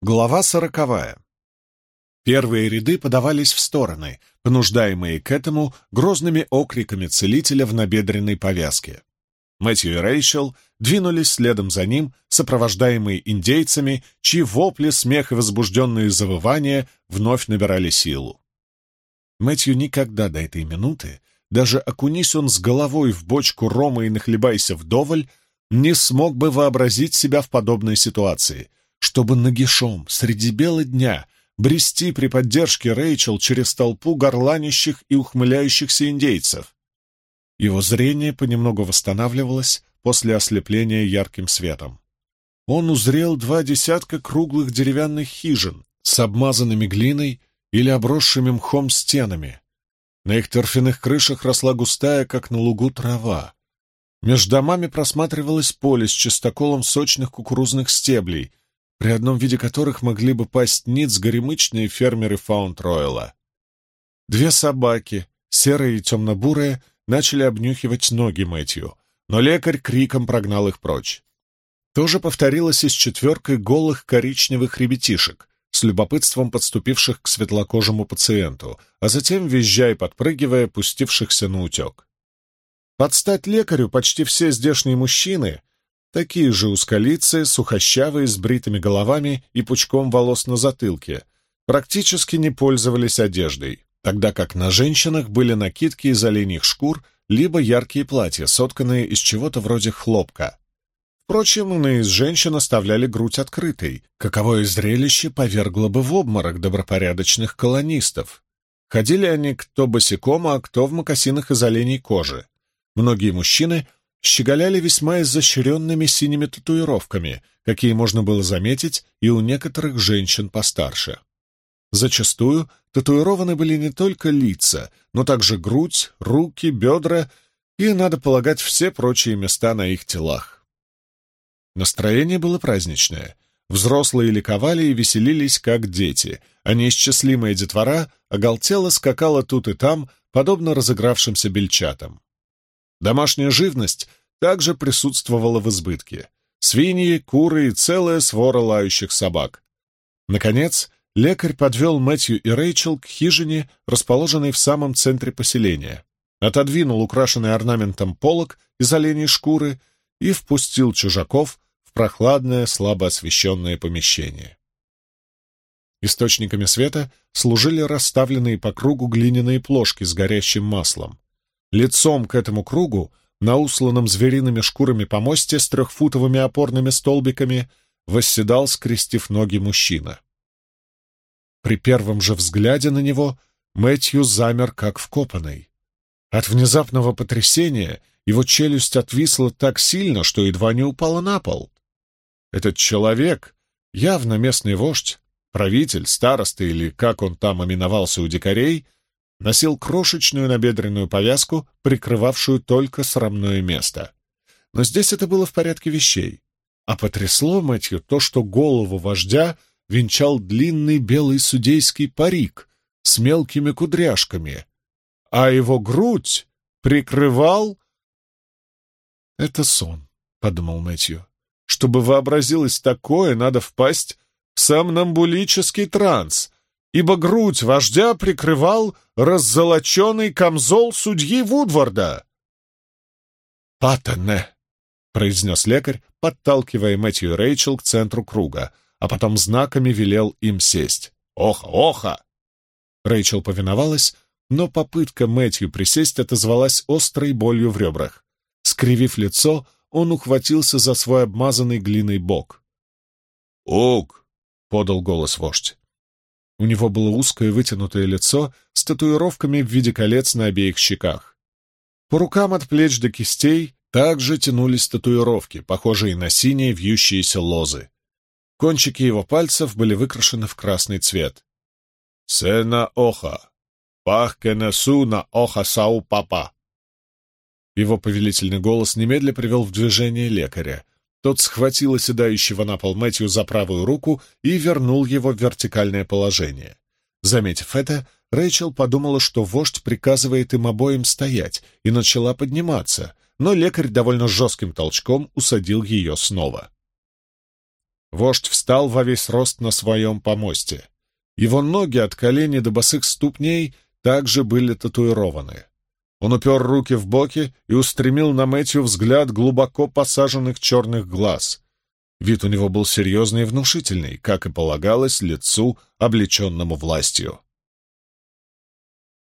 Глава сороковая. Первые ряды подавались в стороны, понуждаемые к этому грозными окриками целителя в набедренной повязке. Мэтью и Рэйчел двинулись следом за ним, сопровождаемые индейцами, чьи вопли, смех и возбужденные завывания вновь набирали силу. Мэтью никогда до этой минуты, даже окунись он с головой в бочку рома и нахлебайся вдоволь, не смог бы вообразить себя в подобной ситуации — чтобы нагишом среди бела дня брести при поддержке Рэйчел через толпу горланищих и ухмыляющихся индейцев. Его зрение понемногу восстанавливалось после ослепления ярким светом. Он узрел два десятка круглых деревянных хижин с обмазанными глиной или обросшими мхом стенами. На их торфяных крышах росла густая, как на лугу, трава. Между домами просматривалось поле с чистоколом сочных кукурузных стеблей, при одном виде которых могли бы пасть ниц горемычные фермеры Фаунд-Ройла. Две собаки, серые и темно-бурые, начали обнюхивать ноги Мэтью, но лекарь криком прогнал их прочь. То же повторилось и с четверкой голых коричневых ребятишек, с любопытством подступивших к светлокожему пациенту, а затем, визжая и подпрыгивая, пустившихся на утек. Под стать лекарю почти все здешние мужчины Такие же узколицы, сухощавые, с бритыми головами и пучком волос на затылке, практически не пользовались одеждой, тогда как на женщинах были накидки из оленьих шкур либо яркие платья, сотканные из чего-то вроде хлопка. Впрочем, иные из женщин оставляли грудь открытой, каковое зрелище повергло бы в обморок добропорядочных колонистов. Ходили они кто босиком, а кто в мокасинах из оленей кожи. Многие мужчины щеголяли весьма изощренными синими татуировками, какие можно было заметить и у некоторых женщин постарше. Зачастую татуированы были не только лица, но также грудь, руки, бедра и, надо полагать, все прочие места на их телах. Настроение было праздничное. Взрослые ликовали и веселились, как дети, а неисчислимая детвора оголтело скакала тут и там, подобно разыгравшимся бельчатам. Домашняя живность также присутствовала в избытке. Свиньи, куры и целая свора лающих собак. Наконец, лекарь подвел Мэтью и Рэйчел к хижине, расположенной в самом центре поселения, отодвинул украшенный орнаментом полог из оленей шкуры и впустил чужаков в прохладное, слабо освещенное помещение. Источниками света служили расставленные по кругу глиняные плошки с горящим маслом. Лицом к этому кругу, на усланном звериными шкурами помосте с трехфутовыми опорными столбиками, восседал, скрестив ноги мужчина. При первом же взгляде на него Мэтью замер, как вкопанный. От внезапного потрясения его челюсть отвисла так сильно, что едва не упала на пол. Этот человек, явно местный вождь, правитель, староста или как он там именовался у дикарей — носил крошечную набедренную повязку, прикрывавшую только срамное место. Но здесь это было в порядке вещей. А потрясло Мэтью то, что голову вождя венчал длинный белый судейский парик с мелкими кудряшками, а его грудь прикрывал... «Это сон», — подумал Мэтью. «Чтобы вообразилось такое, надо впасть в сомнамбулический транс, ибо грудь вождя прикрывал раззолоченный камзол судьи Вудварда. «Паттене», — произнес лекарь, подталкивая Мэтью и Рэйчел к центру круга, а потом знаками велел им сесть. «Оха, оха!» Рэйчел повиновалась, но попытка Мэтью присесть отозвалась острой болью в ребрах. Скривив лицо, он ухватился за свой обмазанный глиной бок. «Уг!» — подал голос вождь. У него было узкое вытянутое лицо с татуировками в виде колец на обеих щеках. По рукам от плеч до кистей также тянулись татуировки, похожие на синие вьющиеся лозы. Кончики его пальцев были выкрашены в красный цвет. «Сена оха! Пахкенесу на оха сау папа!» Его повелительный голос немедля привел в движение лекаря, тот схватил оседающего на пол Мэтью за правую руку и вернул его в вертикальное положение. Заметив это, Рэйчел подумала, что вождь приказывает им обоим стоять, и начала подниматься, но лекарь довольно жестким толчком усадил ее снова. Вождь встал во весь рост на своем помосте. Его ноги от колени до босых ступней также были татуированы. Он упер руки в боки и устремил на Мэтью взгляд глубоко посаженных черных глаз. Вид у него был серьезный и внушительный, как и полагалось лицу, облеченному властью.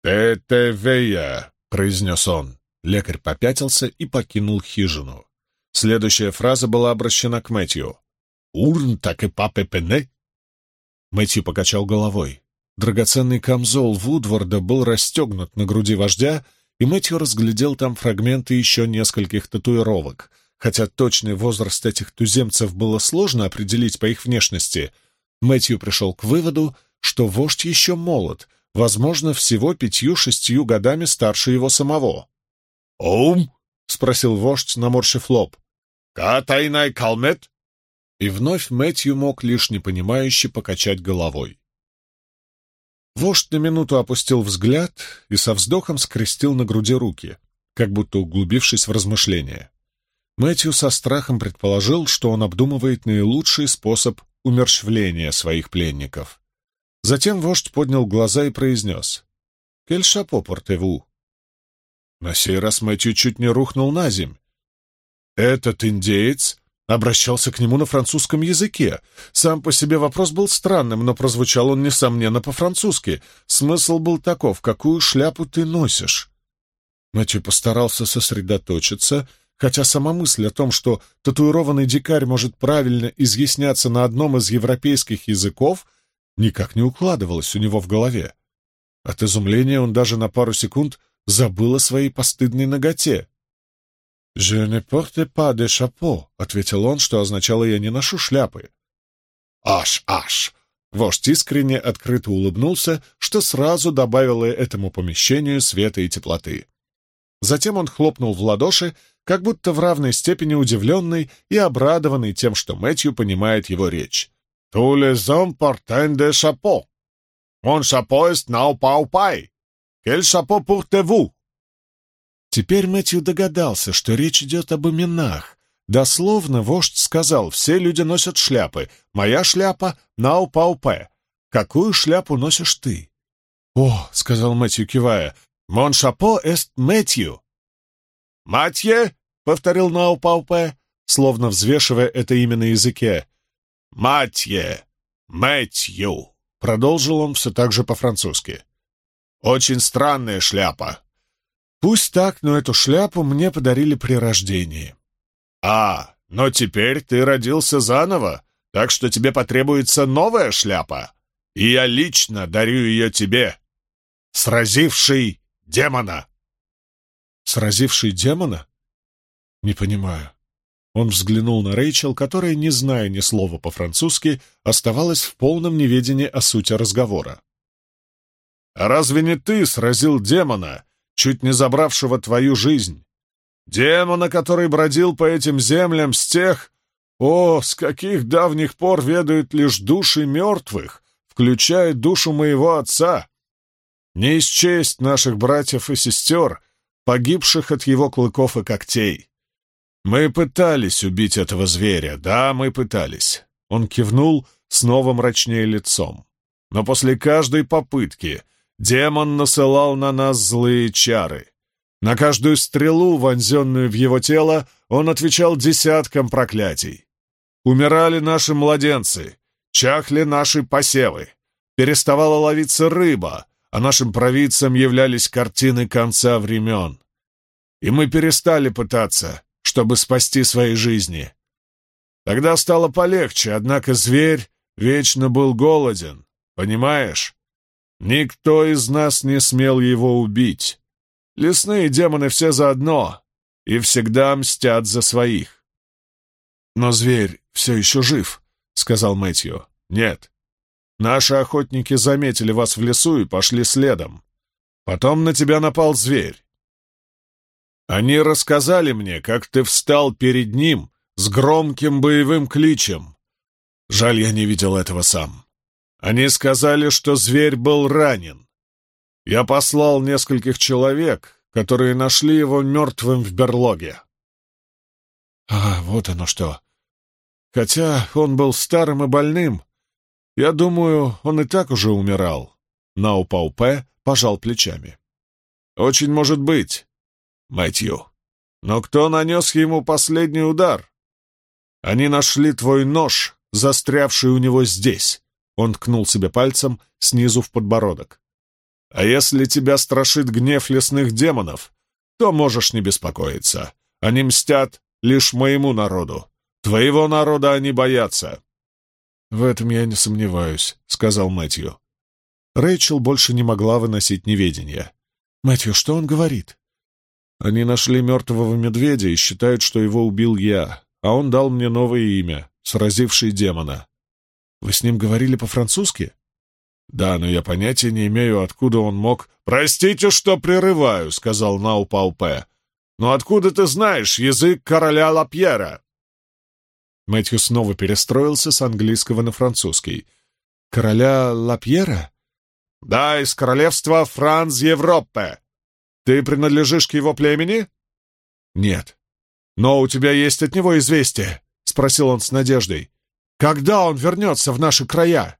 «Тетевея», — произнес он. Лекарь попятился и покинул хижину. Следующая фраза была обращена к Мэтью. «Урн так и папе пене?» Мэтью покачал головой. Драгоценный камзол Вудворда был расстегнут на груди вождя, и Мэтью разглядел там фрагменты еще нескольких татуировок. Хотя точный возраст этих туземцев было сложно определить по их внешности, Мэтью пришел к выводу, что вождь еще молод, возможно, всего пятью-шестью годами старше его самого. «Оум?» — спросил вождь, наморщив лоб. «Катайнай калмет?» И вновь Мэтью мог лишь непонимающе покачать головой. Вождь на минуту опустил взгляд и со вздохом скрестил на груди руки, как будто углубившись в размышления. Мэтью со страхом предположил, что он обдумывает наилучший способ умерщвления своих пленников. Затем вождь поднял глаза и произнес «Кель шапо портеву». На сей раз Мэтью чуть не рухнул на земь. Этот индеец обращался к нему на французском языке. Сам по себе вопрос был странным, но прозвучал он, несомненно, по-французски. Смысл был таков, какую шляпу ты носишь? Мэтью постарался сосредоточиться, хотя сама мысль о том, что татуированный дикарь может правильно изъясняться на одном из европейских языков, никак не укладывалась у него в голове. От изумления он даже на пару секунд забыл о своей постыдной ноготе. «Je ne porte pas de chapeau», — ответил он, что означало «я не ношу шляпы». «Аш, аш!» Вождь искренне открыто улыбнулся, что сразу добавило этому помещению света и теплоты. Затем он хлопнул в ладоши, как будто в равной степени удивленный и обрадованный тем, что Мэтью понимает его речь. «Tous les hommes portent des chapeaux. Mon chapeau est now pau пай. Quel chapeau portez-vous?» Теперь Мэтью догадался, что речь идет об именах. Дословно вождь сказал, все люди носят шляпы. Моя шляпа — Нау-Пау-Пэ. Какую шляпу носишь ты? — О, — сказал Мэтью, кивая, — «Мон шапо эст Мэтью». «Матье?» — повторил Нау-Пау-Пэ, словно взвешивая это имя на языке. «Матье! Мэтью!» — продолжил он все так же по-французски. «Очень странная шляпа. Пусть так, но эту шляпу мне подарили при рождении. А, но теперь ты родился заново, так что тебе потребуется новая шляпа. И я лично дарю ее тебе, сразивший демона. Сразивший демона? Не понимаю. Он взглянул на Рэйчел, которая, не зная ни слова по-французски, оставалась в полном неведении о сути разговора. «А разве не ты сразил демона, чуть не забравшего твою жизнь. Демона, который бродил по этим землям с тех, о, с каких давних пор ведают лишь души мертвых, включая душу моего отца. Не исчесть наших братьев и сестер, погибших от его клыков и когтей. Мы пытались убить этого зверя, да, мы пытались. Он кивнул с новым мрачнее лицом. Но после каждой попытки демон насылал на нас злые чары. На каждую стрелу, вонзенную в его тело, он отвечал десяткам проклятий. Умирали наши младенцы, чахли наши посевы, переставала ловиться рыба, а нашим провидцам являлись картины конца времен. И мы перестали пытаться, чтобы спасти свои жизни. Тогда стало полегче, однако зверь вечно был голоден, понимаешь? Никто из нас не смел его убить. Лесные демоны все заодно и всегда мстят за своих. «Но зверь все еще жив», — сказал Мэтью. «Нет. Наши охотники заметили вас в лесу и пошли следом. Потом на тебя напал зверь. Они рассказали мне, как ты встал перед ним с громким боевым кличем. Жаль, я не видел этого сам. Они сказали, что зверь был ранен. Я послал нескольких человек, которые нашли его мертвым в берлоге. А, вот оно что. Хотя он был старым и больным. Я думаю, он и так уже умирал. Наупаупе пожал плечами. Очень может быть, Мэтью. Но кто нанес ему последний удар? Они нашли твой нож, застрявший у него здесь. Он ткнул себе пальцем снизу в подбородок. А если тебя страшит гнев лесных демонов, то можешь не беспокоиться. Они мстят лишь моему народу. Твоего народа они боятся. «В этом я не сомневаюсь», — сказал Мэтью. Рэйчел больше не могла выносить неведения. «Мэтью, что он говорит?» «Они нашли мертвого медведя и считают, что его убил я, а он дал мне новое имя, сразивший демона». «Вы с ним говорили по-французски?» «Да, но я понятия не имею, откуда он мог...» «Простите, что прерываю», — сказал Наупаупе. «Но откуда ты знаешь язык короля Лапьера?» Мэтью снова перестроился с английского на французский. «Короля Лапьера?» «Да, из королевства Франц Европе. Ты принадлежишь к его племени?» «Нет». «Но у тебя есть от него известие?» — спросил он с надеждой. «Когда он вернется в наши края?»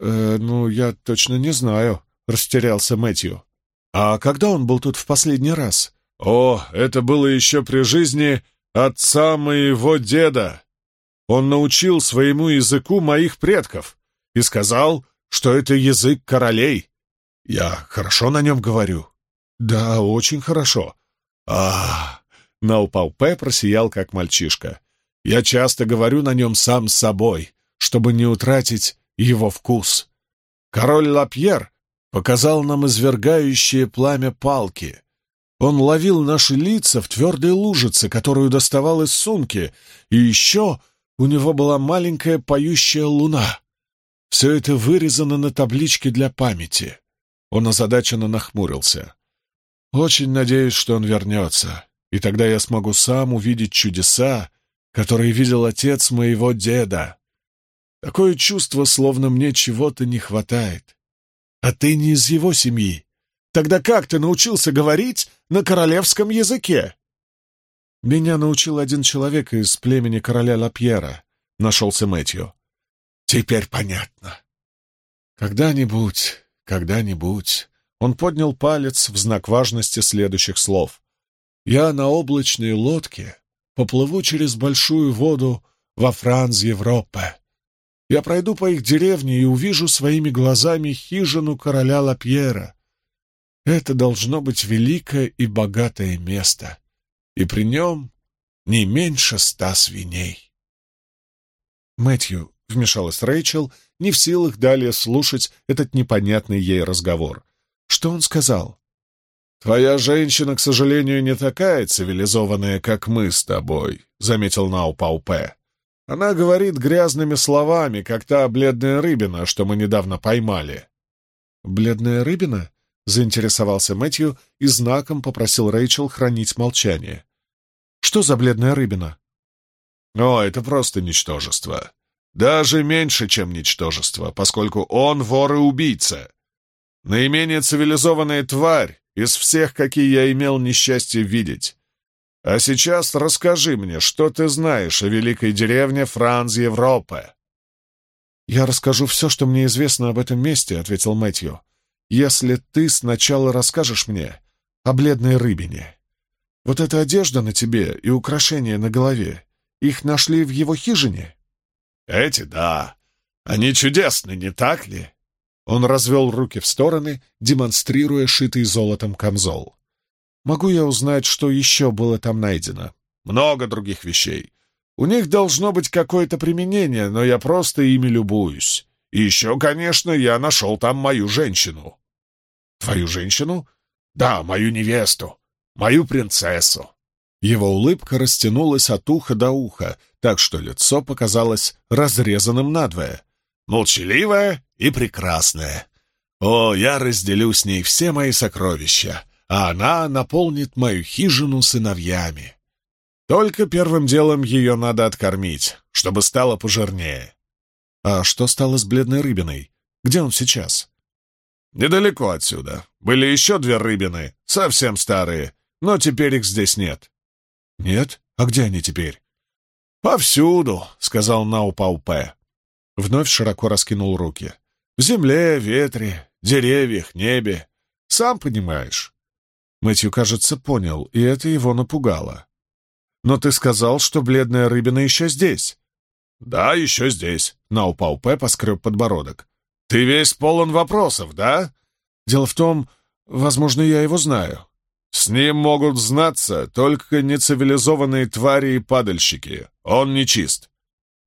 «Э, «Ну, я точно не знаю», — растерялся Мэтью. «А когда он был тут в последний раз?» «О, это было еще при жизни отца моего деда. Он научил своему языку моих предков и сказал, что это язык королей. Я хорошо на нем говорю. Да, очень хорошо. А, Наупаупе просиял, как мальчишка. Я часто говорю на нем сам с собой, чтобы не утратить его вкус. Король Лапьер показал нам извергающее пламя палки. Он ловил наши лица в твердой лужице, которую доставал из сумки, и еще у него была маленькая поющая луна. Все это вырезано на табличке для памяти. Он озадаченно нахмурился. Очень надеюсь, что он вернется, и тогда я смогу сам увидеть чудеса, которые видел отец моего деда. Такое чувство, словно мне чего-то не хватает. А ты не из его семьи. Тогда как ты научился говорить на королевском языке? «Меня научил один человек из племени короля Лапьера», — нашелся Мэтью. «Теперь понятно». «Когда-нибудь, когда-нибудь...» Он поднял палец в знак важности следующих слов. «Я на облачной лодке поплыву через большую воду во Франц Европе. Я пройду по их деревне и увижу своими глазами хижину короля Лапьера. Это должно быть великое и богатое место и при нем не меньше ста свиней. Мэтью, — вмешалась Рэйчел, не в силах далее слушать этот непонятный ей разговор. Что он сказал? «Твоя женщина, к сожалению, не такая цивилизованная, как мы с тобой», — заметил Наупаупе. «Она говорит грязными словами, как та бледная рыбина, что мы недавно поймали». «Бледная рыбина?» — заинтересовался Мэтью и знаком попросил Рэйчел хранить молчание. «Что за бледная рыбина?» «О, это просто ничтожество. Даже меньше, чем ничтожество, поскольку он вор и убийца. Наименее цивилизованная тварь из всех, какие я имел несчастье видеть. А сейчас расскажи мне, что ты знаешь о великой деревне Франц Европе?» «Я расскажу все, что мне известно об этом месте», — ответил Мэтью если ты сначала расскажешь мне о бледной рыбине. Вот эта одежда на тебе и украшения на голове, их нашли в его хижине?» «Эти, да. Они чудесны, не так ли?» Он развел руки в стороны, демонстрируя шитый золотом камзол. «Могу я узнать, что еще было там найдено?» «Много других вещей. У них должно быть какое-то применение, но я просто ими любуюсь. И еще, конечно, я нашел там мою женщину». «Твою женщину?» «Да, мою невесту, мою принцессу». Его улыбка растянулась от уха до уха, так что лицо показалось разрезанным надвое. Молчаливая и прекрасная. О, я разделю с ней все мои сокровища, а она наполнит мою хижину сыновьями. Только первым делом ее надо откормить, чтобы стало пожирнее. А что стало с бледной рыбиной? Где он сейчас? Недалеко отсюда. Были еще две рыбины, совсем старые, но теперь их здесь нет. Нет? А где они теперь? «Повсюду», — сказал Наупаупе. Вновь широко раскинул руки. «В земле, ветре, деревьях, небе. Сам понимаешь». Мэтью, кажется, понял, и это его напугало. «Но ты сказал, что бледная рыбина еще здесь». «Да, еще здесь», — Наупаупе поскреб подбородок. «Ты весь полон вопросов, да?» «Дело в том, возможно, я его знаю». «С ним могут знаться только нецивилизованные твари и падальщики. Он нечист».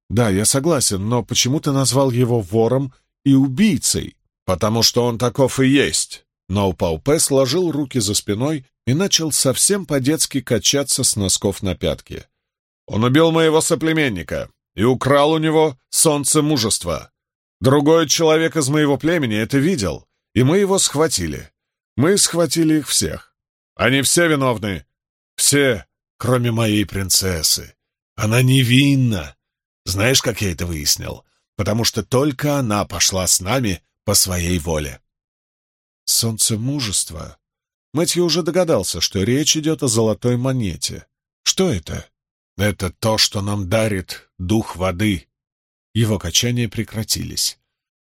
«Да, я согласен, но почему ты назвал его вором и убийцей?» «Потому что он таков и есть». Наупаупе сложил руки за спиной и начал совсем по-детски качаться с носков на пятки. «Он убил моего соплеменника и украл у него солнце мужества. Другой человек из моего племени это видел, и мы его схватили. Мы схватили их всех. Они все виновны. Все, кроме моей принцессы. Она невинна. Знаешь, как я это выяснил? Потому что только она пошла с нами по своей воле. Солнце мужества. Мэтью уже догадался, что речь идет о золотой монете. Что это? Это то, что нам дарит дух воды. Его качания прекратились.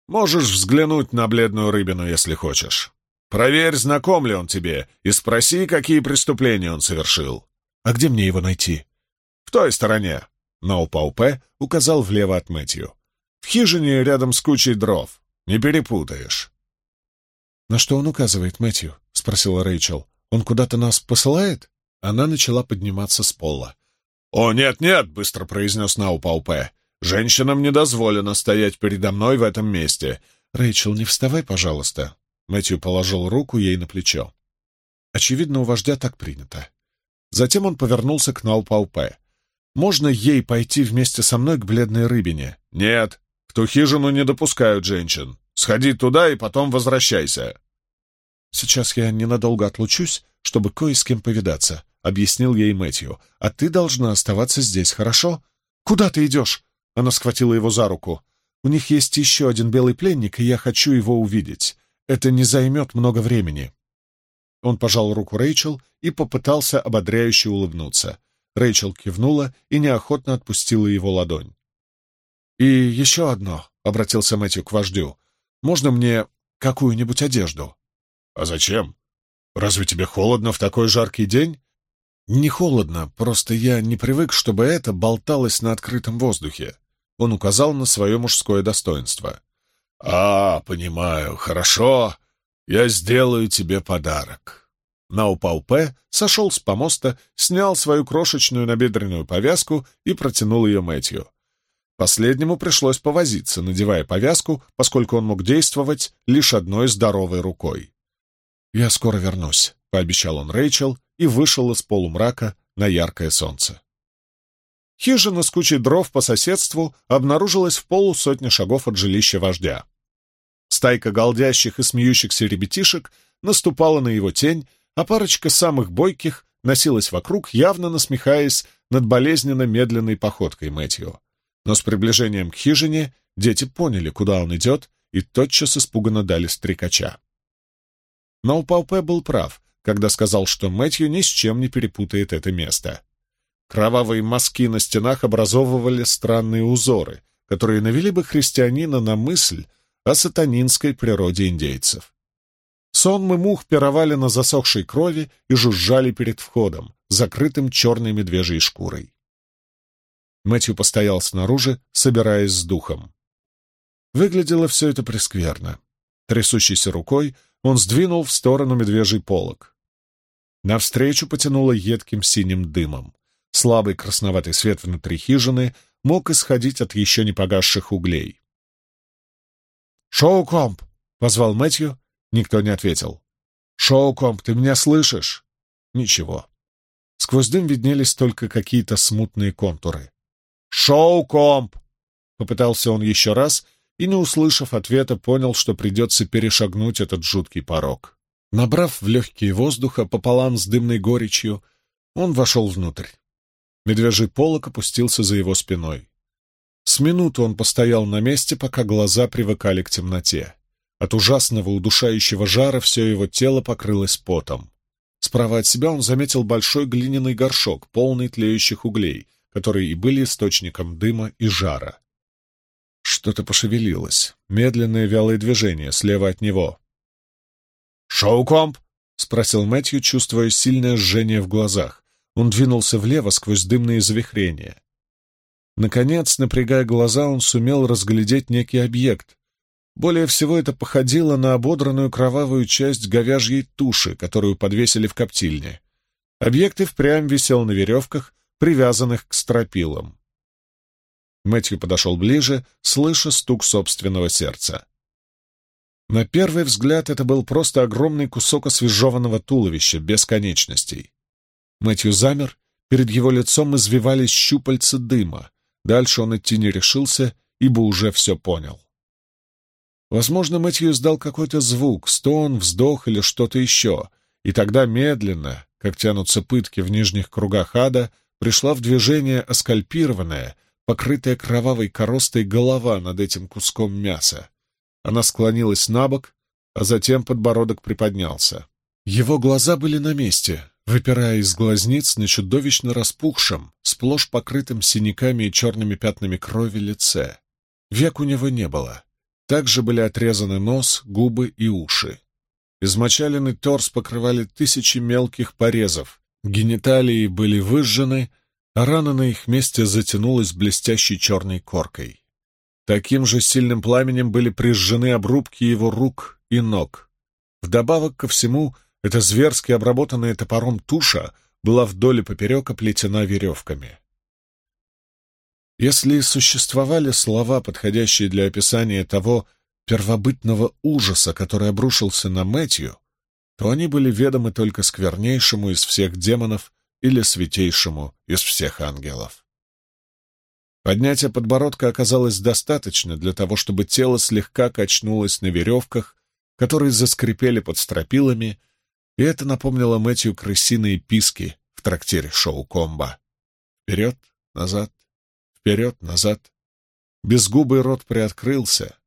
Можешь взглянуть на бледную рыбину, если хочешь. Проверь, знаком ли он тебе, и спроси, какие преступления он совершил. А где мне его найти? В той стороне. Ноу-Паупе указал влево от Мэтью. В хижине рядом с кучей дров. Не перепутаешь. «На что он указывает, Мэтью?» — спросила Рэйчел. «Он куда-то нас посылает?» Она начала подниматься с пола. «О, нет-нет!» — быстро произнес Нау-Паупе. «Женщинам не дозволено стоять передо мной в этом месте. Рэйчел, не вставай, пожалуйста». Мэтью положил руку ей на плечо. Очевидно, у вождя так принято. Затем он повернулся к Нау-Паупе. «Можно ей пойти вместе со мной к бледной рыбине?» «Нет, в хижину не допускают женщин. Сходи туда и потом возвращайся». «Сейчас я ненадолго отлучусь, чтобы кое с кем повидаться», — объяснил ей Мэтью. «А ты должна оставаться здесь, хорошо?» «Куда ты идешь?» — она схватила его за руку. «У них есть еще один белый пленник, и я хочу его увидеть. Это не займет много времени». Он пожал руку Рэйчел и попытался ободряюще улыбнуться. Рэйчел кивнула и неохотно отпустила его ладонь. «И еще одно», — обратился Мэтью к вождю. Можно мне какую-нибудь одежду?» «А зачем? Разве тебе холодно в такой жаркий день?» «Не холодно, просто я не привык, чтобы это болталось на открытом воздухе». Он указал на свое мужское достоинство. «А, понимаю, хорошо. Я сделаю тебе подарок». Наупаупе сошел с помоста, снял свою крошечную набедренную повязку и протянул ее Мэтью. Последнему пришлось повозиться, надевая повязку, поскольку он мог действовать лишь одной здоровой рукой. «Я скоро вернусь», — пообещал он Рэйчел и вышел из полумрака на яркое солнце. Хижина с кучей дров по соседству обнаружилась в полусотни шагов от жилища вождя. Стайка голдящих и смеющихся ребятишек наступала на его тень, а парочка самых бойких носилась вокруг, явно насмехаясь над болезненно медленной походкой Мэтью. Но с приближением к хижине дети поняли, куда он идет, и тотчас испуганно дали стрекача. Но Паупе был прав, когда сказал, что Мэтью ни с чем не перепутает это место. Кровавые мазки на стенах образовывали странные узоры, которые навели бы христианина на мысль о сатанинской природе индейцев. Сонмы мух пировали на засохшей крови и жужжали перед входом, закрытым черной медвежьей шкурой. Мэтью постоял снаружи, собираясь с духом. Выглядело все это прескверно. Трясущейся рукой он сдвинул в сторону медвежий полог. Навстречу потянуло едким синим дымом. Слабый красноватый свет внутри хижины мог исходить от еще не погасших углей. «Шоу-комп!» — позвал Мэтью. Никто не ответил. «Шоу-комп, ты меня слышишь?» Ничего. Сквозь дым виднелись только какие-то смутные контуры. «Шоу-комп!» Попытался он еще раз и, не услышав ответа, понял, что придется перешагнуть этот жуткий порог. Набрав в легкие воздуха пополам с дымной горечью, он вошел внутрь. Медвежий полок опустился за его спиной. С минуту он постоял на месте, пока глаза привыкали к темноте. От ужасного удушающего жара все его тело покрылось потом. Справа от себя он заметил большой глиняный горшок, полный тлеющих углей, которые и были источником дыма и жара. Что-то пошевелилось, медленное вялое движение слева от него. «Шоу-комп!» — спросил Мэтью, чувствуя сильное жжение в глазах. Он двинулся влево сквозь дымные завихрения. Наконец, напрягая глаза, он сумел разглядеть некий объект. Более всего это походило на ободранную кровавую часть говяжьей туши, которую подвесили в коптильне. Объект и впрямь висел на веревках, привязанных к стропилам. Мэтью подошел ближе, слыша стук собственного сердца. На первый взгляд это был просто огромный кусок освежеванного туловища, без конечностей. Мэтью замер, перед его лицом извивались щупальца дыма. Дальше он идти не решился, ибо уже все понял. Возможно, Мэтью издал какой-то звук, стон, вздох или что-то еще, и тогда медленно, как тянутся пытки в нижних кругах ада, пришла в движение оскальпированная, покрытая кровавой коростой голова над этим куском мяса. Она склонилась на бок, а затем подбородок приподнялся. Его глаза были на месте, выпирая из глазниц на чудовищно распухшем, сплошь покрытым синяками и черными пятнами крови лице. Век у него не было. Также были отрезаны нос, губы и уши. Измочаленный торс покрывали тысячи мелких порезов, гениталии были выжжены, а рана на их месте затянулась блестящей черной коркой. Таким же сильным пламенем были прижжены обрубки его рук и ног. Вдобавок ко всему, эта зверски обработанная топором туша была вдоль и поперек оплетена веревками. Если существовали слова, подходящие для описания того первобытного ужаса, который обрушился на Мэтью, то они были ведомы только сквернейшему из всех демонов или святейшему из всех ангелов. Поднятие подбородка оказалось достаточно для того, чтобы тело слегка качнулось на веревках, которые заскрипели под стропилами, и это напомнило Мэтью крысиные писки в трактире шоу-комбо. Вперед, назад, вперед, назад. Безгубый рот приоткрылся.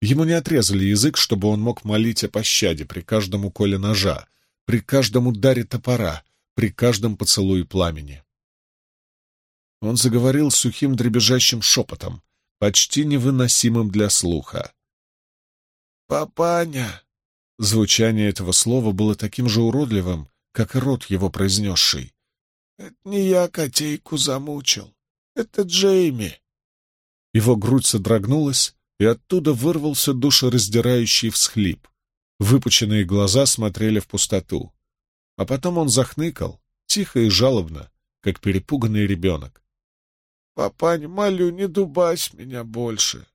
Ему не отрезали язык, чтобы он мог молить о пощаде при каждом уколе ножа, при каждом ударе топора, при каждом поцелуе пламени. Он заговорил сухим дребезжащим шепотом, почти невыносимым для слуха. «Папаня!» Звучание этого слова было таким же уродливым, как и рот его произнесший. «Это не я котейку замучил. Это Джейми». Его грудь содрогнулась, и оттуда вырвался душераздирающий всхлип. Выпученные глаза смотрели в пустоту. А потом он захныкал, тихо и жалобно, как перепуганный ребенок. «Папань, молю, не дубась меня больше!»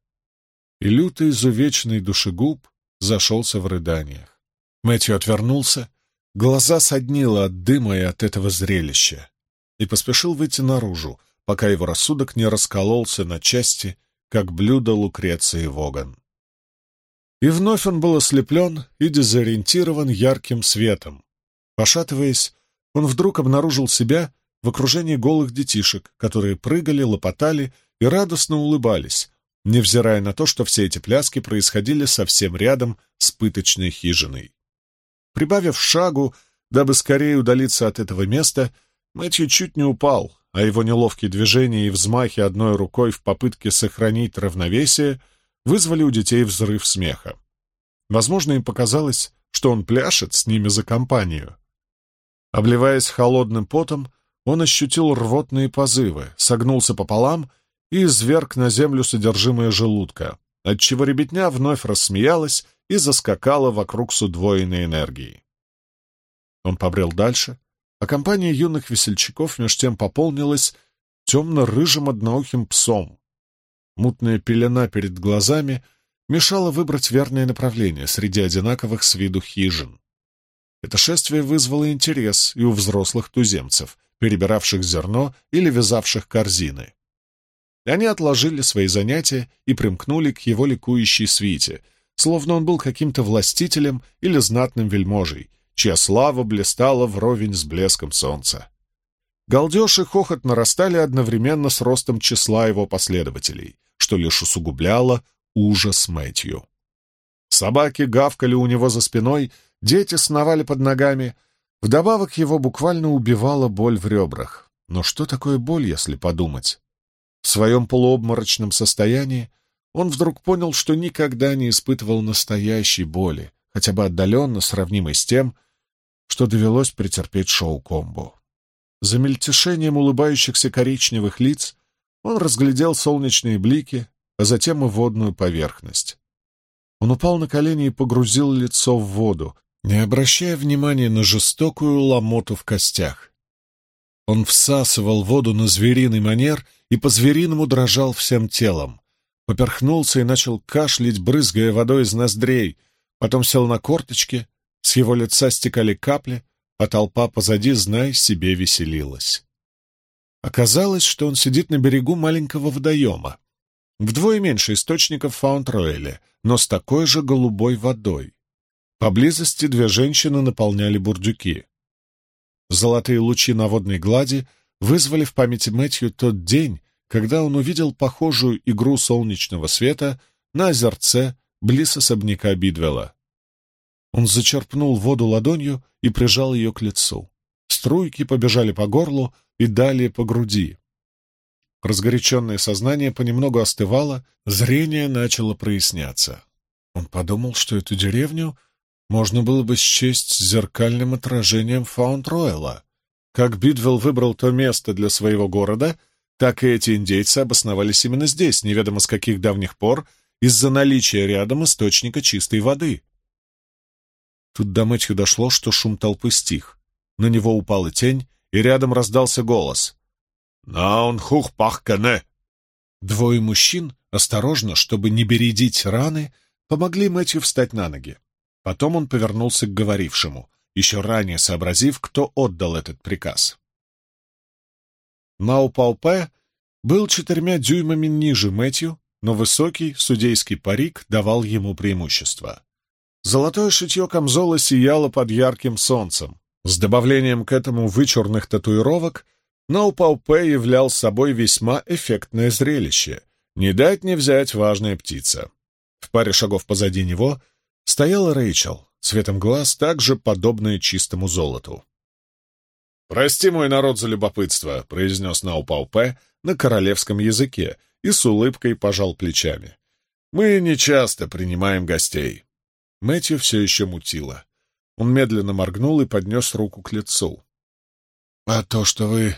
И лютый изувеченный душегуб зашелся в рыданиях. Мэтью отвернулся, глаза соднило от дыма и от этого зрелища, и поспешил выйти наружу, пока его рассудок не раскололся на части, как блюдо Лукреции Воган. И вновь он был ослеплен и дезориентирован ярким светом. Пошатываясь, он вдруг обнаружил себя в окружении голых детишек, которые прыгали, лопотали и радостно улыбались, невзирая на то, что все эти пляски происходили совсем рядом с пыточной хижиной. Прибавив шагу, дабы скорее удалиться от этого места, Мэтью чуть не упал, а его неловкие движения и взмахи одной рукой в попытке сохранить равновесие вызвали у детей взрыв смеха. Возможно, им показалось, что он пляшет с ними за компанию. Обливаясь холодным потом, он ощутил рвотные позывы, согнулся пополам — и изверг на землю содержимое желудка, отчего ребятня вновь рассмеялась и заскакала вокруг с удвоенной энергией. Он побрел дальше, а компания юных весельчаков меж тем пополнилась темно-рыжим одноухим псом. Мутная пелена перед глазами мешала выбрать верное направление среди одинаковых с виду хижин. Это шествие вызвало интерес и у взрослых туземцев, перебиравших зерно или вязавших корзины. Они отложили свои занятия и примкнули к его ликующей свите, словно он был каким-то властителем или знатным вельможей, чья слава блистала вровень с блеском солнца. Галдеж и хохот нарастали одновременно с ростом числа его последователей, что лишь усугубляло ужас Мэтью. Собаки гавкали у него за спиной, дети сновали под ногами. Вдобавок его буквально убивала боль в ребрах. Но что такое боль, если подумать? В своем полуобморочном состоянии он вдруг понял, что никогда не испытывал настоящей боли, хотя бы отдаленно сравнимой с тем, что довелось претерпеть шоу-комбо. За мельтешением улыбающихся коричневых лиц он разглядел солнечные блики, а затем и водную поверхность. Он упал на колени и погрузил лицо в воду, не обращая внимания на жестокую ломоту в костях. Он всасывал воду на звериный манер и по-звериному дрожал всем телом. Поперхнулся и начал кашлять, брызгая водой из ноздрей, потом сел на корточки, с его лица стекали капли, а толпа позади, знай, себе веселилась. Оказалось, что он сидит на берегу маленького водоема, вдвое меньше источников в Фаунд-Ройле, но с такой же голубой водой. Поблизости две женщины наполняли бурдюки. Золотые лучи на водной глади вызвали в памяти Мэтью тот день, когда он увидел похожую игру солнечного света на озерце близ особняка Бидвелла. Он зачерпнул воду ладонью и прижал ее к лицу. Струйки побежали по горлу и далее по груди. Разгоряченное сознание понемногу остывало, зрение начало проясняться. Он подумал, что эту деревню можно было бы счесть зеркальным отражением Фаунд-Ройла. Как Бидвелл выбрал то место для своего города, так и эти индейцы обосновались именно здесь, неведомо с каких давних пор, из-за наличия рядом источника чистой воды. Тут до Мэтью дошло, что шум толпы стих. На него упала тень, и рядом раздался голос. «Наун хух пах кане!» Двое мужчин, осторожно, чтобы не бередить раны, помогли Мэтью встать на ноги. Потом он повернулся к говорившему, еще ранее сообразив, кто отдал этот приказ. Мау Паупе был четырьмя дюймами ниже Мэтью, но высокий судейский парик давал ему преимущество. Золотое шитье камзола сияло под ярким солнцем. С добавлением к этому вычурных татуировок Нау Паупе являл собой весьма эффектное зрелище. Не дать не взять важная птица. В паре шагов позади него — стояла Рэйчел, цветом глаз также подобная чистому золоту. «Прости мой народ за любопытство», — произнес Наупаупе на королевском языке и с улыбкой пожал плечами. «Мы не часто принимаем гостей». Мэтью все еще мутило. Он медленно моргнул и поднес руку к лицу. «А то, что вы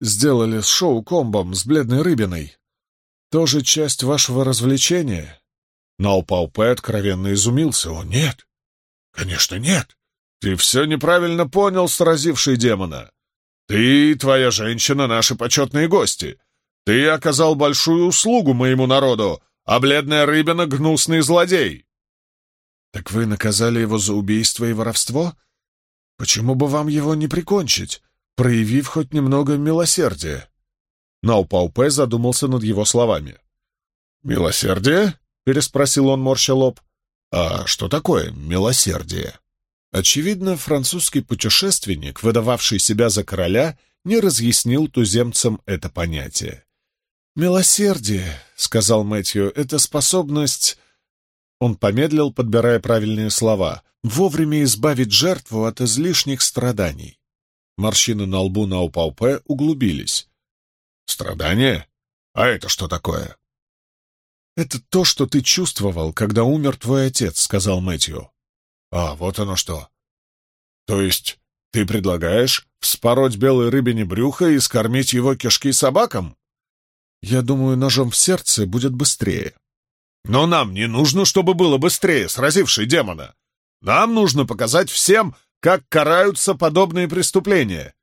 сделали с шоу-комбом с бледной рыбиной, тоже часть вашего развлечения?» Наупаупе откровенно изумился. «О, нет! Конечно, нет! Ты все неправильно понял, сразивший демона. Ты и твоя женщина — наши почетные гости. Ты оказал большую услугу моему народу, а бледная рыбина — гнусный злодей». «Так вы наказали его за убийство и воровство? Почему бы вам его не прикончить, проявив хоть немного милосердия?» Наупаупе задумался над его словами. «Милосердие?» переспросил он, морща лоб. «А что такое милосердие?» Очевидно, французский путешественник, выдававший себя за короля, не разъяснил туземцам это понятие. «Милосердие», — сказал Мэтью, — «это способность...» Он помедлил, подбирая правильные слова. «Вовремя избавить жертву от излишних страданий». Морщины на лбу на Наупаупе углубились. «Страдания? А это что такое?» «Это то, что ты чувствовал, когда умер твой отец», — сказал Мэтью. «А, вот оно что. То есть ты предлагаешь вспороть белой рыбине брюхо и скормить его кишки собакам?» «Я думаю, ножом в сердце будет быстрее». «Но нам не нужно, чтобы было быстрее, сразивший демона. Нам нужно показать всем, как караются подобные преступления.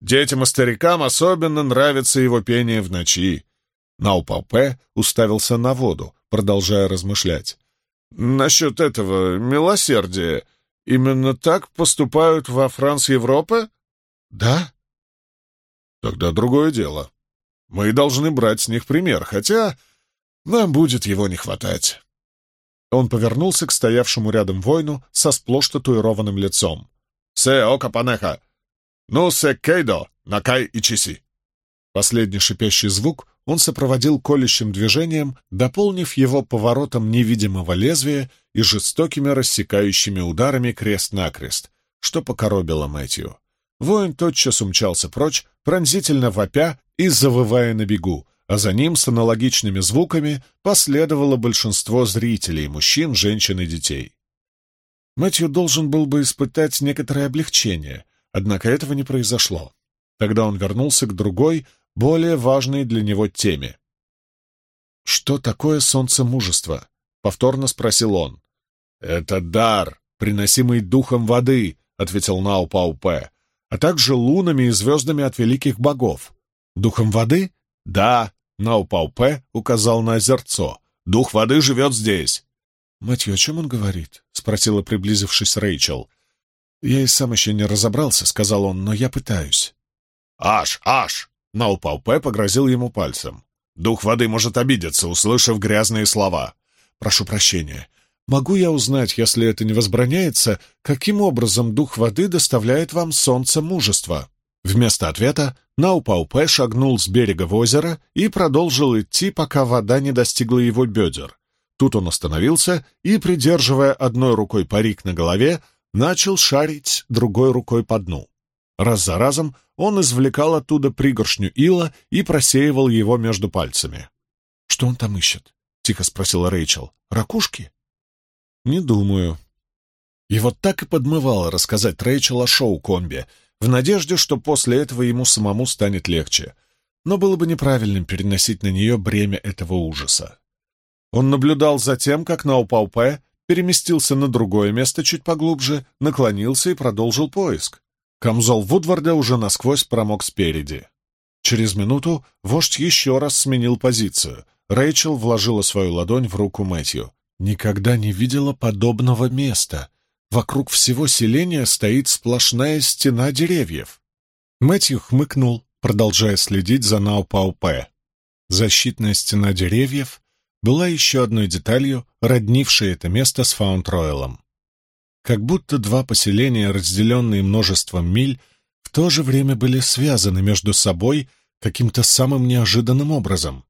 Детям и старикам особенно нравится его пение в ночи. Наупапе уставился на воду, продолжая размышлять. «Насчет этого милосердия, именно так поступают во Франс Европы?» «Да». «Тогда другое дело. Мы должны брать с них пример, хотя нам будет его не хватать». Он повернулся к стоявшему рядом воину со сплошь татуированным лицом. «Се окапанеха! Ну се кейдо, накай и чиси!» Последний шипящий звук он сопроводил колющим движением, дополнив его поворотом невидимого лезвия и жестокими рассекающими ударами крест-накрест, что покоробило Мэтью. Воин тотчас умчался прочь, пронзительно вопя и завывая на бегу, а за ним с аналогичными звуками последовало большинство зрителей, мужчин, женщин и детей. Мэтью должен был бы испытать некоторое облегчение, однако этого не произошло. Тогда он вернулся к другой, более важной для него теме. «Что такое солнце мужества?» — повторно спросил он. «Это дар, приносимый духом воды», — ответил Нау Паупе, «а также лунами и звездами от великих богов». «Духом воды?» «Да», — Нау Паупе указал на озерцо. «Дух воды живет здесь». «Матью, о чем он говорит?» — спросила, приблизившись Рэйчел. «Я и сам еще не разобрался», — сказал он, — «но я пытаюсь». «Аш, аш!» — Нау Паупе погрозил ему пальцем. «Дух воды может обидеться, услышав грязные слова». «Прошу прощения. Могу я узнать, если это не возбраняется, каким образом дух воды доставляет вам солнце мужества?» Вместо ответа Наупаупе шагнул с берега в озеро и продолжил идти, пока вода не достигла его бедер. Тут он остановился и, придерживая одной рукой парик на голове, начал шарить другой рукой по дну. Раз за разом он извлекал оттуда пригоршню ила и просеивал его между пальцами. «Что он там ищет?» — тихо спросила Рэйчел. «Ракушки?» «Не думаю». Его так и подмывало рассказать Рэйчел о шоу-комбе, в надежде, что после этого ему самому станет легче. Но было бы неправильным переносить на нее бремя этого ужаса. Он наблюдал за тем, как Наупаупе переместился на другое место чуть поглубже, наклонился и продолжил поиск. Камзол Вудварда уже насквозь промок спереди. Через минуту вождь еще раз сменил позицию. Рэйчел вложила свою ладонь в руку Мэтью. Никогда не видела подобного места. Вокруг всего селения стоит сплошная стена деревьев. Мэтью хмыкнул, продолжая следить за Наупаупе. Защитная стена деревьев была еще одной деталью, роднившей это место с Фаунд-Ройлом. Как будто два поселения, разделенные множеством миль, в то же время были связаны между собой каким-то самым неожиданным образом.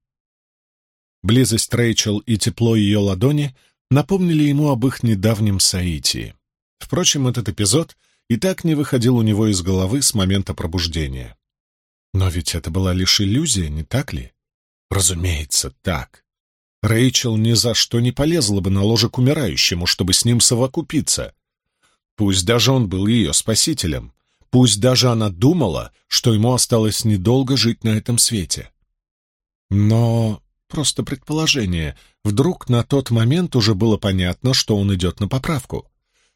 Близость Рэйчел и тепло ее ладони напомнили ему об их недавнем соитии. Впрочем, этот эпизод и так не выходил у него из головы с момента пробуждения. Но ведь это была лишь иллюзия, не так ли? Разумеется, так. Рэйчел ни за что не полезла бы на ложе к умирающему, чтобы с ним совокупиться. Пусть даже он был ее спасителем, пусть даже она думала, что ему осталось недолго жить на этом свете. Но Просто предположение. Вдруг на тот момент уже было понятно, что он идет на поправку.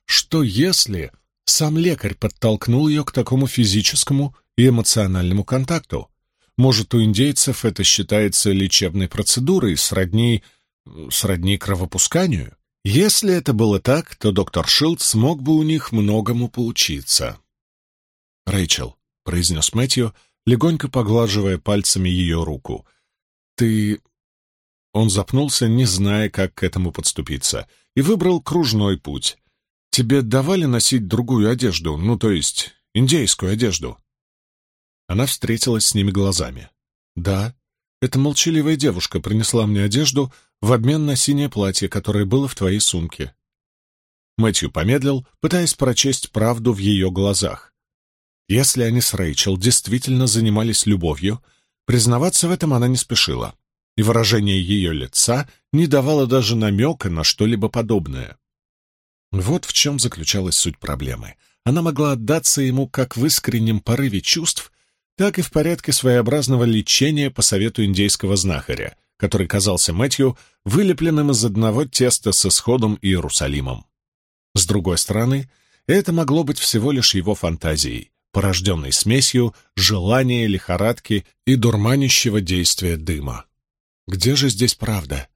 Что если сам лекарь подтолкнул ее к такому физическому и эмоциональному контакту? Может, у индейцев это считается лечебной процедурой, сродни... сродни кровопусканию? Если это было так, то доктор Шилд смог бы у них многому поучиться. «Рэйчел», — произнес Мэтью, легонько поглаживая пальцами ее руку, — «ты он запнулся, не зная, как к этому подступиться, и выбрал кружной путь. «Тебе давали носить другую одежду, ну, то есть индейскую одежду?» Она встретилась с ними глазами. «Да, эта молчаливая девушка принесла мне одежду в обмен на синее платье, которое было в твоей сумке». Мэтью помедлил, пытаясь прочесть правду в ее глазах. Если они с Рэйчел действительно занимались любовью, признаваться в этом она не спешила и выражение ее лица не давало даже намека на что-либо подобное. Вот в чем заключалась суть проблемы. Она могла отдаться ему как в искреннем порыве чувств, так и в порядке своеобразного лечения по совету индейского знахаря, который казался Мэтью вылепленным из одного теста с исходом Иерусалимом. С другой стороны, это могло быть всего лишь его фантазией, порожденной смесью желания, лихорадки и дурманящего действия дыма. Где же здесь правда?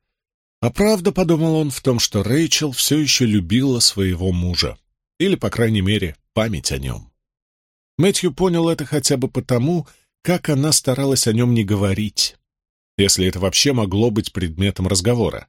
А правда, подумал он, в том, что Рэйчел все еще любила своего мужа. Или, по крайней мере, память о нем. Мэтью понял это хотя бы потому, как она старалась о нем не говорить, если это вообще могло быть предметом разговора.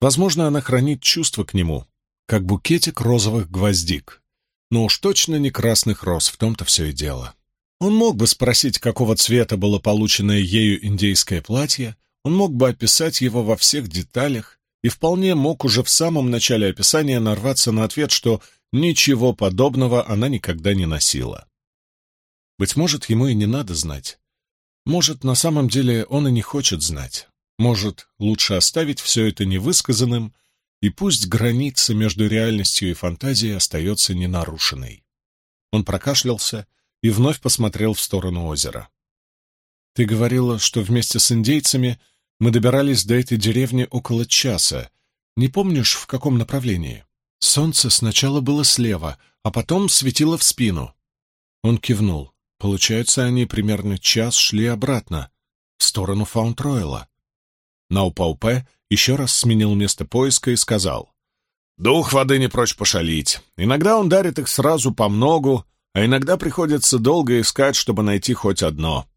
Возможно, она хранит чувства к нему, как букетик розовых гвоздик. Но уж точно не красных роз, в том-то все и дело. Он мог бы спросить, какого цвета было полученное ею индейское платье, он мог бы описать его во всех деталях и вполне мог уже в самом начале описания нарваться на ответ, что ничего подобного она никогда не носила. Быть может, ему и не надо знать. Может, на самом деле он и не хочет знать. Может, лучше оставить все это невысказанным, и пусть граница между реальностью и фантазией остается ненарушенной. Он прокашлялся и вновь посмотрел в сторону озера. «Ты говорила, что вместе с индейцами мы добирались до этой деревни около часа. Не помнишь, в каком направлении? Солнце сначала было слева, а потом светило в спину». Он кивнул. Получается, они примерно час шли обратно, в сторону Фаунд-Ройла. Наупаупе еще раз сменил место поиска и сказал. «Дух воды не прочь пошалить. Иногда он дарит их сразу по многу, а иногда приходится долго искать, чтобы найти хоть одно».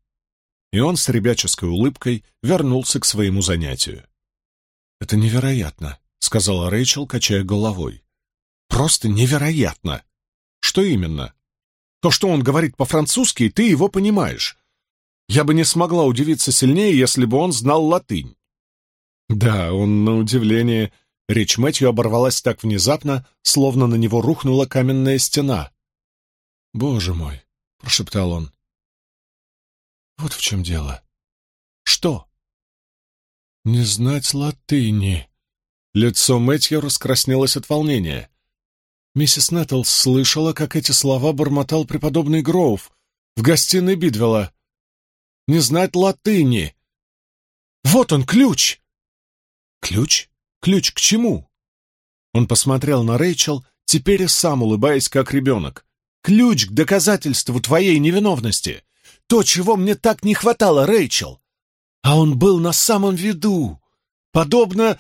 И он с ребяческой улыбкой вернулся к своему занятию. «Это невероятно», — сказала Рэйчел, качая головой. «Просто невероятно!» «Что именно?» То, что он говорит по-французски, ты его понимаешь. Я бы не смогла удивиться сильнее, если бы он знал латынь. Да, он, на удивление, речь Мэтью оборвалась так внезапно, словно на него рухнула каменная стена. «Боже мой!» — прошептал он. «Вот в чем дело». «Что?» «Не знать латыни». Лицо Мэтью раскраснелось от волнения. Миссис Нэттлс слышала, как эти слова бормотал преподобный Гроув в гостиной Бидвелла. «Не знать латыни!» «Вот он, ключ!» «Ключ? Ключ к чему?» Он посмотрел на Рэйчел, теперь и сам улыбаясь, как ребенок. «Ключ к доказательству твоей невиновности! То, чего мне так не хватало, Рэйчел! А он был на самом виду! Подобно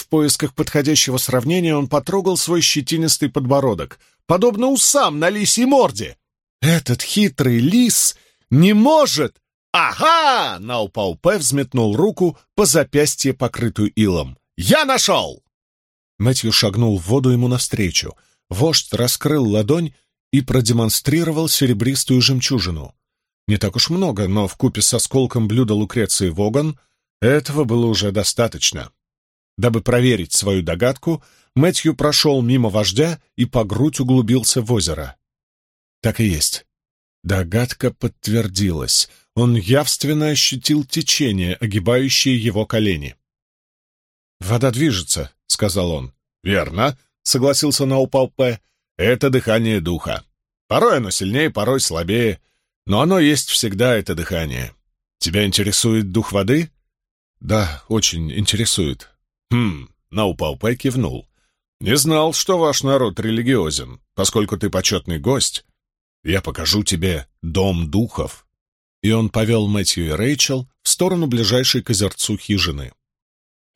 в поисках подходящего сравнения он потрогал свой щетинистый подбородок, подобно усам на лисьей морде. «Этот хитрый лис не может!» «Ага!» — Наупаупе взметнул руку по запястье, покрытую илом. «Я нашел!» Мэтью шагнул в воду ему навстречу. Вождь раскрыл ладонь и продемонстрировал серебристую жемчужину. Не так уж много, но в купе с осколком блюда Лукреции Воган этого было уже достаточно. Дабы проверить свою догадку, Мэтью прошел мимо вождя и по грудь углубился в озеро. Так и есть. Догадка подтвердилась. Он явственно ощутил течение, огибающее его колени. «Вода движется», — сказал он. «Верно», — согласился Наупалпе. «Это дыхание духа. Порой оно сильнее, порой слабее, но оно есть всегда, это дыхание. Тебя интересует дух воды?» «Да, очень интересует. «Хм», — Наупаупе кивнул. «Не знал, что ваш народ религиозен. Поскольку ты почетный гость, я покажу тебе дом духов». И он повел Мэтью и Рэйчел в сторону ближайшей к озерцу хижины.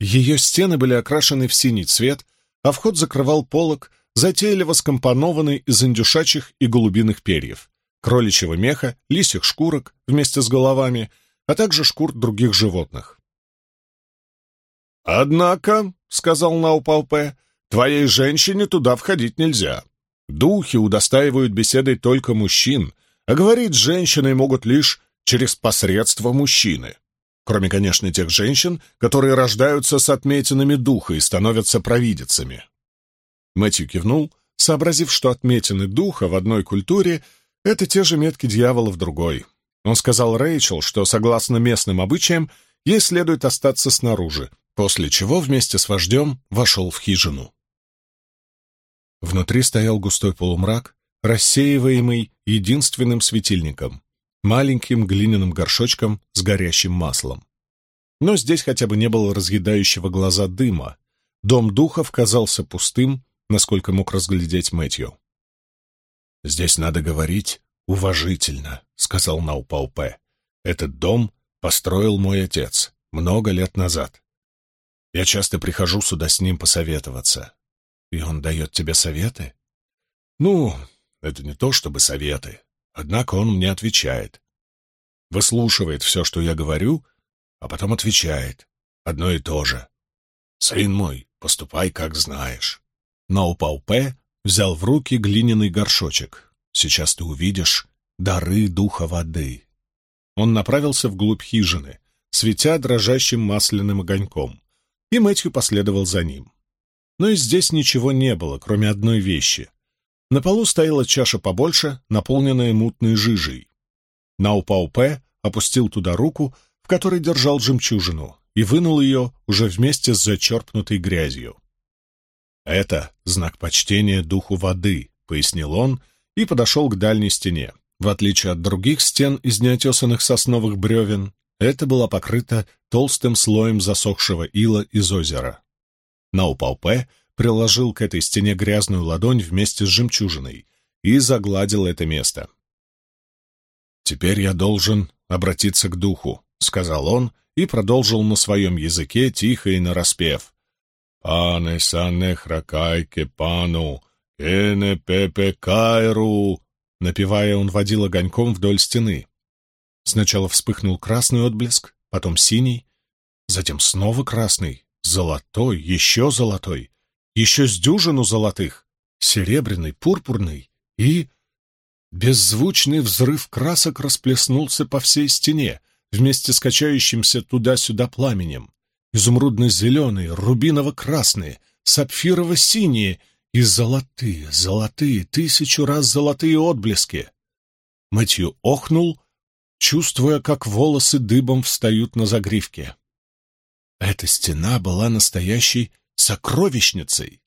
Ее стены были окрашены в синий цвет, а вход закрывал полог, затейливо скомпонованный из индюшачьих и голубиных перьев, кроличьего меха, лисьих шкурок вместе с головами, а также шкур других животных. «Однако», — сказал Наупалпе, — «твоей женщине туда входить нельзя. Духи удостаивают беседой только мужчин, а говорить с женщиной могут лишь через посредство мужчины. Кроме, конечно, тех женщин, которые рождаются с отметинами духа и становятся провидицами». Мэтью кивнул, сообразив, что отметины духа в одной культуре — это те же метки дьявола в другой. Он сказал Рэйчел, что, согласно местным обычаям, ей следует остаться снаружи, после чего вместе с вождем вошел в хижину. Внутри стоял густой полумрак, рассеиваемый единственным светильником — маленьким глиняным горшочком с горящим маслом. Но здесь хотя бы не было разъедающего глаза дыма. Дом духов казался пустым, насколько мог разглядеть Мэтью. «Здесь надо говорить уважительно», — сказал Наупаупе. «Этот дом построил мой отец много лет назад. Я часто прихожу сюда с ним посоветоваться. И он дает тебе советы? Ну, это не то чтобы советы. Однако он мне отвечает. Выслушивает все, что я говорю, а потом отвечает. Одно и то же. «Сын мой, поступай, как знаешь». Наупаупе взял в руки глиняный горшочек. «Сейчас ты увидишь дары духа воды». Он направился вглубь хижины, светя дрожащим масляным огоньком и Мэтью последовал за ним. Но и здесь ничего не было, кроме одной вещи. На полу стояла чаша побольше, наполненная мутной жижей. Наупаупе опустил туда руку, в которой держал жемчужину, и вынул ее уже вместе с зачерпнутой грязью. «Это знак почтения духу воды», — пояснил он и подошел к дальней стене. В отличие от других стен из неотесанных сосновых бревен, это была покрыта толстым слоем засохшего ила из озера. Наупаупе приложил к этой стене грязную ладонь вместе с жемчужиной и загладил это место. «Теперь я должен обратиться к духу», — сказал он и продолжил на своем языке тихо и нараспев. «Пане сане хракайке пану, эне пепе кайру», напевая, он водил огоньком вдоль стены. Сначала вспыхнул красный отблеск, потом синий, затем снова красный, золотой, еще золотой, еще с дюжину золотых, серебряный, пурпурный и... Беззвучный взрыв красок расплеснулся по всей стене, вместе с качающимся туда-сюда пламенем. Изумрудно-зеленые, рубиново-красные, сапфирово-синие и золотые, золотые, тысячу раз золотые отблески. Мэтью охнул, чувствуя, как волосы дыбом встают на загривке. Эта стена была настоящей сокровищницей.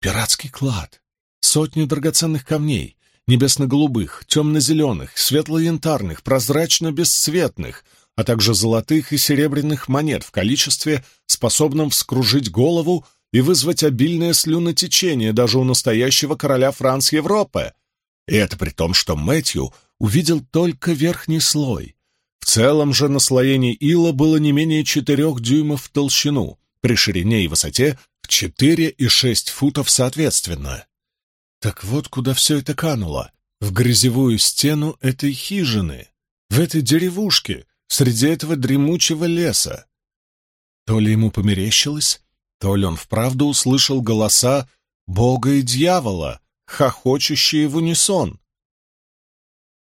Пиратский клад, сотни драгоценных камней, небесно-голубых, темно-зеленых, светло-янтарных, прозрачно-бесцветных, а также золотых и серебряных монет в количестве, способном вскружить голову и вызвать обильное слюнотечение даже у настоящего короля Франц Европы. И это при том, что Мэтью увидел только верхний слой. В целом же наслоение ила было не менее четырех дюймов в толщину, при ширине и высоте в четыре и шесть футов соответственно. Так вот куда все это кануло. В грязевую стену этой хижины, в этой деревушке, среди этого дремучего леса. То ли ему померещилось, то ли он вправду услышал голоса Бога и дьявола, хохочущие в унисон.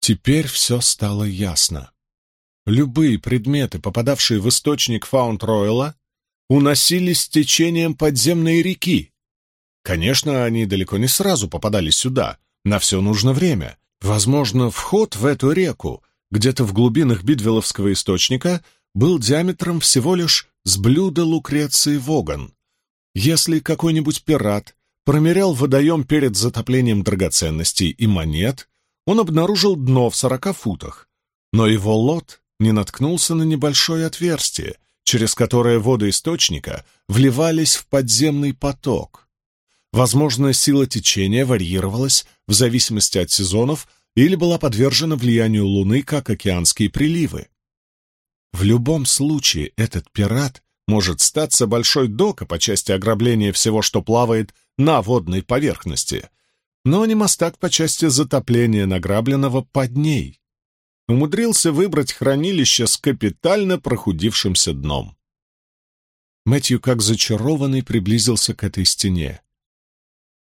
Теперь все стало ясно. Любые предметы, попадавшие в источник Фаунд-Ройла, уносились течением подземной реки. Конечно, они далеко не сразу попадали сюда, на все нужно время. Возможно, вход в эту реку, где-то в глубинах Бидвеловского источника, был диаметром всего лишь с блюда Лукреции Воган. Если какой-нибудь пират промерял водоем перед затоплением драгоценностей и монет, он обнаружил дно в сорока футах, но его лот не наткнулся на небольшое отверстие, через которое воды источника вливались в подземный поток. Возможно, сила течения варьировалась в зависимости от сезонов или была подвержена влиянию Луны, как океанские приливы. В любом случае этот пират может статься большой дока по части ограбления всего, что плавает на водной поверхности, но не мастак по части затопления награбленного под ней умудрился выбрать хранилище с капитально прохудившимся дном. Мэтью, как зачарованный, приблизился к этой стене.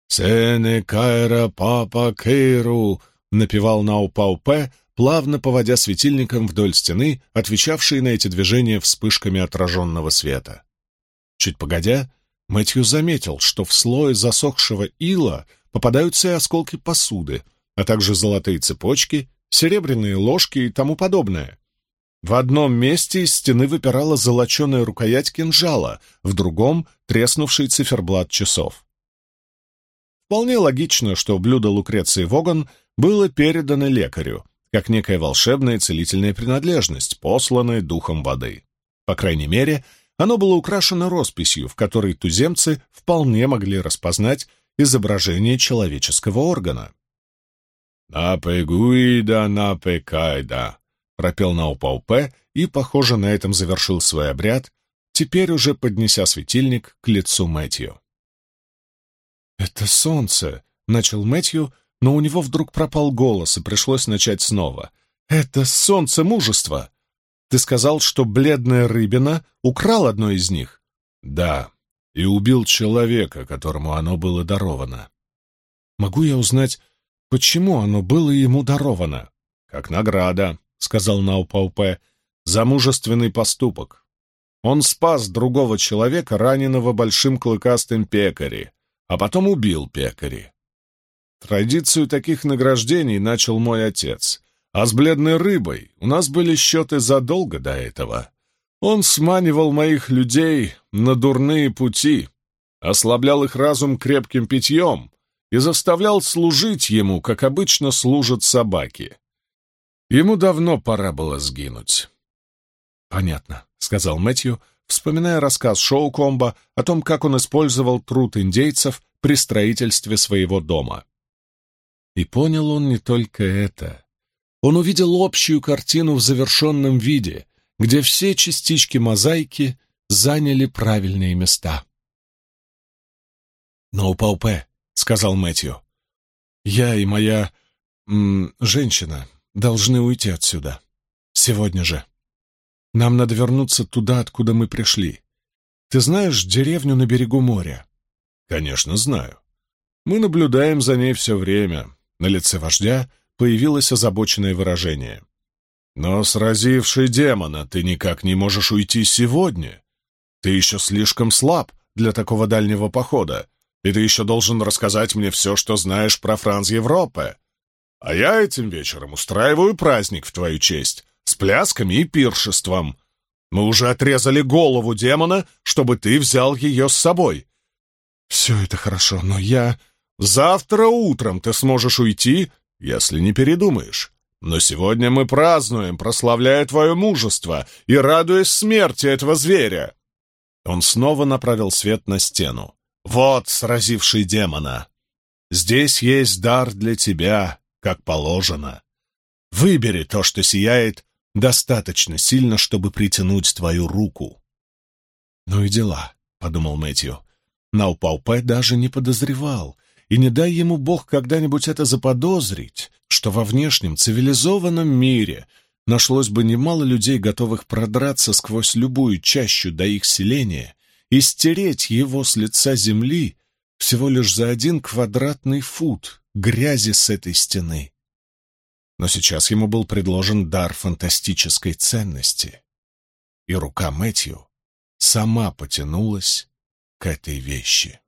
«Сене кайра папа кейру», — напевал Наупаупе, плавно поводя светильником вдоль стены, отвечавшей на эти движения вспышками отраженного света. Чуть погодя, Мэтью заметил, что в слое засохшего ила попадаются и осколки посуды, а также золотые цепочки серебряные ложки и тому подобное. В одном месте из стены выпирала золоченая рукоять кинжала, в другом — треснувший циферблат часов. Вполне логично, что блюдо Лукреции Воган было передано лекарю, как некая волшебная целительная принадлежность, посланная духом воды. По крайней мере, оно было украшено росписью, в которой туземцы вполне могли распознать изображение человеческого органа. «Напе гуида, напе кайда», — пропел Наупаупе и, похоже, на этом завершил свой обряд, теперь уже поднеся светильник к лицу Мэтью. «Это солнце», — начал Мэтью, но у него вдруг пропал голос, и пришлось начать снова. «Это солнце мужества! Ты сказал, что бледная рыбина украл одно из них?» «Да, и убил человека, которому оно было даровано». «Могу я узнать, Почему оно было ему даровано? Как награда, сказал Наупаупе, за мужественный поступок. Он спас другого человека, раненого большим клыкастым пекари, а потом убил пекари. Традицию таких награждений начал мой отец, а с бледной рыбой у нас были счеты задолго до этого. Он сманивал моих людей на дурные пути, ослаблял их разум крепким питьем и заставлял служить ему, как обычно служат собаки. Ему давно пора было сгинуть. «Понятно», — сказал Мэтью, вспоминая рассказ Шоу Комба о том, как он использовал труд индейцев при строительстве своего дома. И понял он не только это. Он увидел общую картину в завершенном виде, где все частички мозаики заняли правильные места. «Но, Паупе», — сказал Мэтью, — «я и моя... М, женщина должны уйти отсюда. Сегодня же. Нам надо вернуться туда, откуда мы пришли. Ты знаешь деревню на берегу моря?» «Конечно, знаю. Мы наблюдаем за ней все время». На лице вождя появилось озабоченное выражение. «Но, сразивший демона, ты никак не можешь уйти сегодня. Ты еще слишком слаб для такого дальнего похода, и ты еще должен рассказать мне все, что знаешь про Франц Европы. А я этим вечером устраиваю праздник в твою честь, с плясками и пиршеством. Мы уже отрезали голову демона, чтобы ты взял ее с собой. Все это хорошо, но я... Завтра утром ты сможешь уйти, если не передумаешь. Но сегодня мы празднуем, прославляя твое мужество и радуясь смерти этого зверя. Он снова направил свет на стену. Вот, сразивший демона. Здесь есть дар для тебя, как положено. Выбери то, что сияет, достаточно сильно, чтобы притянуть твою руку. Ну и дела, — подумал Мэтью. Наупаупе даже не подозревал, и не дай ему Бог когда-нибудь это заподозрить, что во внешнем цивилизованном мире нашлось бы немало людей, готовых продраться сквозь любую чащу до их селения и стереть его с лица земли всего лишь за один квадратный фут грязи с этой стены. Но сейчас ему был предложен дар фантастической ценности, и рука Мэтью сама потянулась к этой вещи.